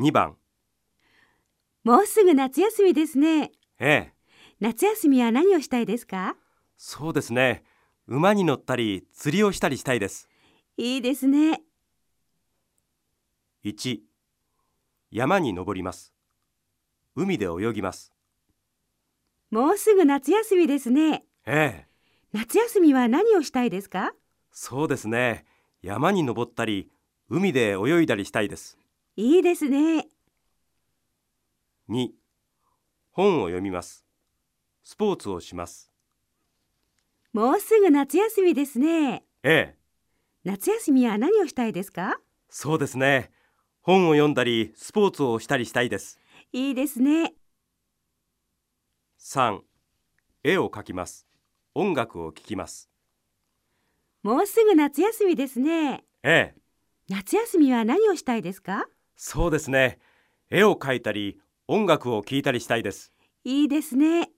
2番。もうすぐ夏休みですね。ええ。夏休みは何をしたいですか？そうですね。馬に乗ったり釣りをしたりしたいです。いいですね。1山に登ります。海で泳ぎます。もうすぐ夏休みですね。ええ。夏休みは何をしたいですか？そうですね。山に登ったり海で泳いだりしたいですいいですね。2本を読みます。スポーツをします。もうすぐ夏休みですね。ええ。夏休みは何をしたいですか？そうですね。本を読んだりスポーツをしたりしたいです。いいですね。3絵を描きます。音楽を聴きます。もうすぐ夏休みですね。ええ。夏休みは何をしたいですか？そうですね絵を描いたり音楽を聴いたりしたいですいいですね。